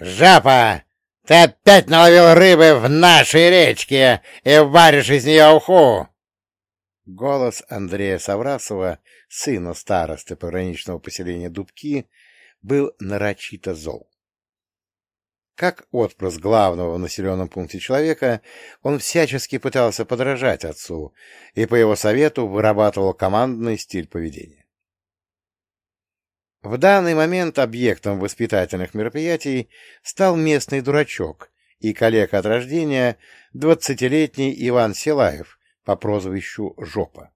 «Жапа, ты опять наловил рыбы в нашей речке и варишь из нее уху!» Голос Андрея Саврасова, сына старосты пограничного поселения Дубки, был нарочито зол. Как отпрыск главного в населенном пункте человека, он всячески пытался подражать отцу и по его совету вырабатывал командный стиль поведения. В данный момент объектом воспитательных мероприятий стал местный дурачок и коллега от рождения, двадцатилетний Иван Силаев по прозвищу Жопа.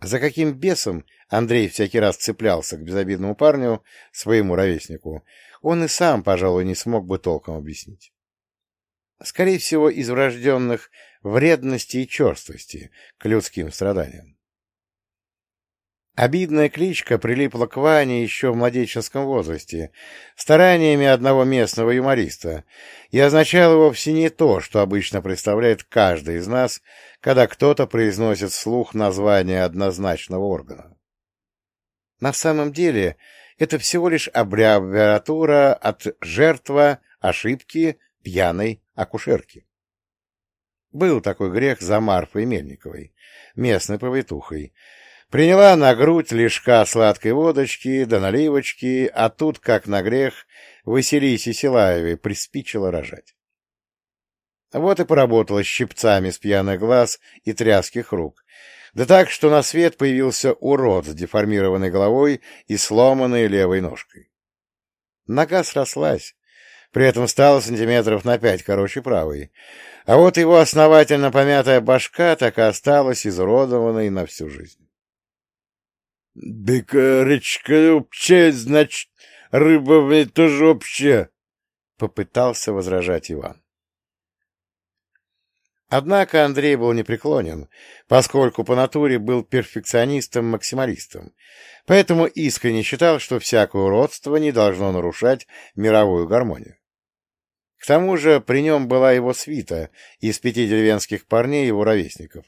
За каким бесом Андрей всякий раз цеплялся к безобидному парню, своему ровеснику, он и сам, пожалуй, не смог бы толком объяснить. Скорее всего, из врожденных вредности и черствости к людским страданиям. Обидная кличка прилипла к Ване еще в младенческом возрасте, стараниями одного местного юмориста, и означала вовсе не то, что обычно представляет каждый из нас, когда кто-то произносит вслух название однозначного органа. На самом деле это всего лишь аббревиатура от жертва ошибки пьяной акушерки. Был такой грех за Марфой Мельниковой, местной повитухой, Приняла на грудь лишка сладкой водочки да наливочки, а тут, как на грех, Василисе Силаевой приспичило рожать. Вот и поработала щипцами с пьяных глаз и тряских рук. Да так, что на свет появился урод с деформированной головой и сломанной левой ножкой. Нога срослась, при этом стала сантиметров на пять короче правой, а вот его основательно помятая башка так и осталась изуродованной на всю жизнь. — Да речка общая, значит, рыба тоже общая, — попытался возражать Иван. Однако Андрей был непреклонен, поскольку по натуре был перфекционистом-максималистом, поэтому искренне считал, что всякое уродство не должно нарушать мировую гармонию. К тому же при нем была его свита из пяти деревенских парней его ровесников,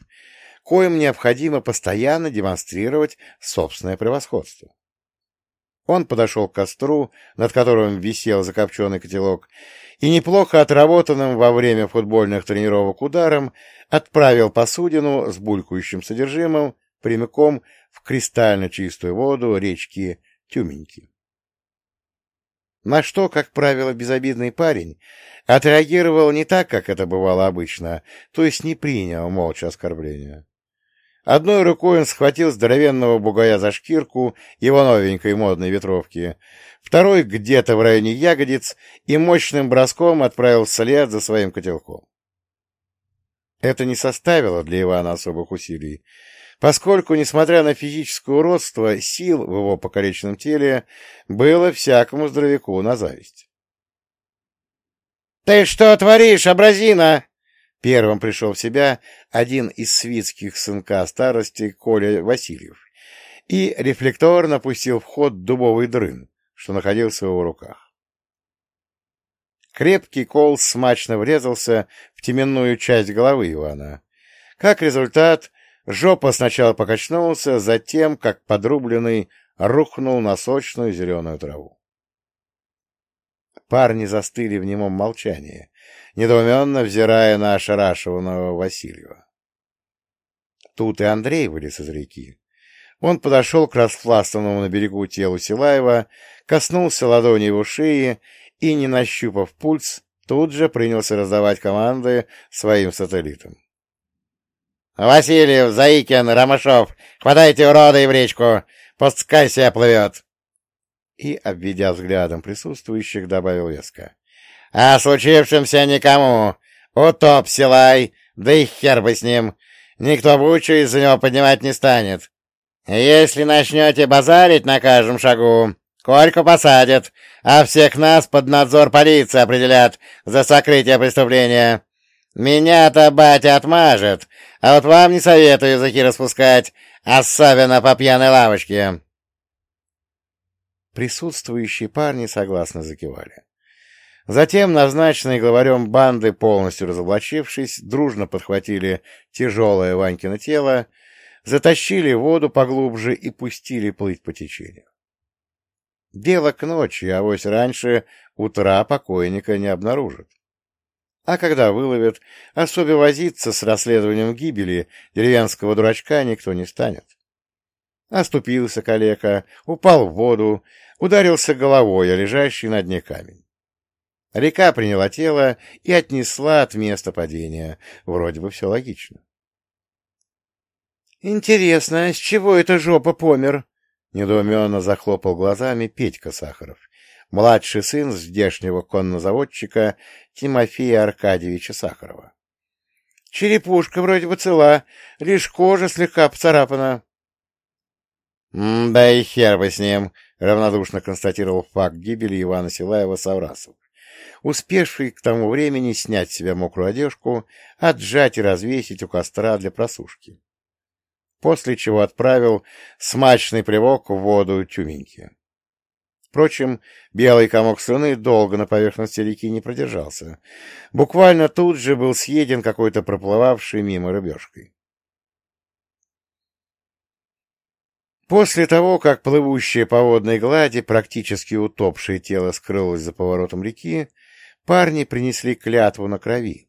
коим необходимо постоянно демонстрировать собственное превосходство. Он подошел к костру, над которым висел закопченный котелок, и неплохо отработанным во время футбольных тренировок ударом отправил посудину с булькающим содержимым прямиком в кристально чистую воду речки Тюменьки. На что, как правило, безобидный парень отреагировал не так, как это бывало обычно, то есть не принял молча оскорбления. Одной рукой он схватил здоровенного бугая за шкирку его новенькой модной ветровки, второй где-то в районе ягодиц и мощным броском отправил вслед за своим котелком. Это не составило для Ивана особых усилий, поскольку, несмотря на физическое уродство, сил в его покалеченном теле было всякому здоровяку на зависть. — Ты что творишь, абразина? Первым пришел в себя один из свитских сынка старости Коля Васильев и рефлекторно пустил в ход дубовый дрын, что находился в его руках. Крепкий кол смачно врезался в теменную часть головы Ивана. Как результат, жопа сначала покачнулся, затем, как подрубленный, рухнул на сочную зеленую траву. Парни застыли в немом молчании, недоуменно взирая на ошарашиванного Васильева. Тут и Андрей вылез из реки. Он подошел к распластанному на берегу телу Силаева, коснулся ладони его шеи и, не нащупав пульс, тут же принялся раздавать команды своим сателлитам. — Васильев, Заикин, Ромашов, хватайте урода и в речку, пускай себя плывет! И, обведя взглядом присутствующих, добавил веско. О случившемся никому. Утоп Силай, да и хер бы с ним. Никто бучу из-за него поднимать не станет. Если начнете базарить на каждом шагу, Кольку посадят, а всех нас под надзор полиции определят за сокрытие преступления. Меня-то батя отмажет, а вот вам не советую языки распускать, особенно по пьяной лавочке. Присутствующие парни согласно закивали. Затем назначенные главарем банды, полностью разоблачившись, дружно подхватили тяжелое Ванькино тело, затащили воду поглубже и пустили плыть по течению. Дело к ночи, а вось раньше утра покойника не обнаружат. А когда выловят, особо возиться с расследованием гибели деревенского дурачка никто не станет. Оступился калека, упал в воду, ударился головой о лежащий на дне камень. Река приняла тело и отнесла от места падения. Вроде бы все логично. «Интересно, с чего эта жопа помер?» — недоуменно захлопал глазами Петька Сахаров, младший сын здешнего коннозаводчика Тимофея Аркадьевича Сахарова. «Черепушка вроде бы цела, лишь кожа слегка поцарапана». «Да и хер бы с ним!» — равнодушно констатировал факт гибели Ивана Силаева-Саврасов, успевший к тому времени снять с себя мокрую одежку, отжать и развесить у костра для просушки после чего отправил смачный плевок в воду Тюменьки. Впрочем, белый комок слюны долго на поверхности реки не продержался. Буквально тут же был съеден какой-то проплывавшей мимо рыбешкой. После того, как плывущее по водной глади, практически утопшее тело скрылось за поворотом реки, парни принесли клятву на крови,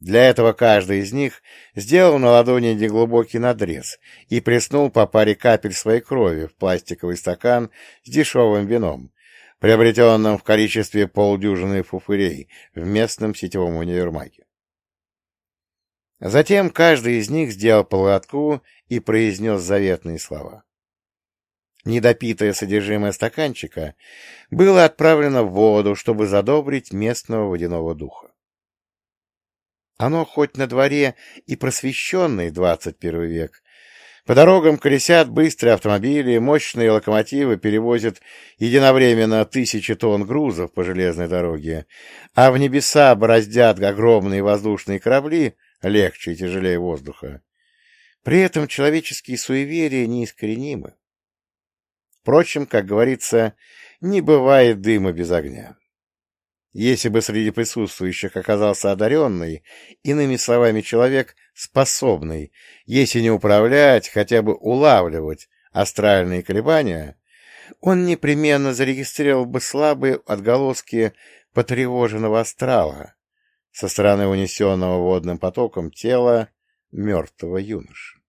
для этого каждый из них сделал на ладони неглубокий надрез и приснул по паре капель своей крови в пластиковый стакан с дешевым вином, приобретенным в количестве полдюжины фуфырей в местном сетевом универмаге. Затем каждый из них сделал полотку и произнес заветные слова. Недопитое содержимое стаканчика было отправлено в воду, чтобы задобрить местного водяного духа. Оно хоть на дворе и просвещенный двадцать первый век. По дорогам колесят быстрые автомобили, мощные локомотивы перевозят единовременно тысячи тонн грузов по железной дороге, а в небеса бороздят огромные воздушные корабли, легче и тяжелее воздуха. При этом человеческие суеверия неискоренимы. Впрочем, как говорится, не бывает дыма без огня. Если бы среди присутствующих оказался одаренный, иными словами, человек способный, если не управлять, хотя бы улавливать астральные колебания, он непременно зарегистрировал бы слабые отголоски потревоженного астрала со стороны унесенного водным потоком тела мертвого юноши.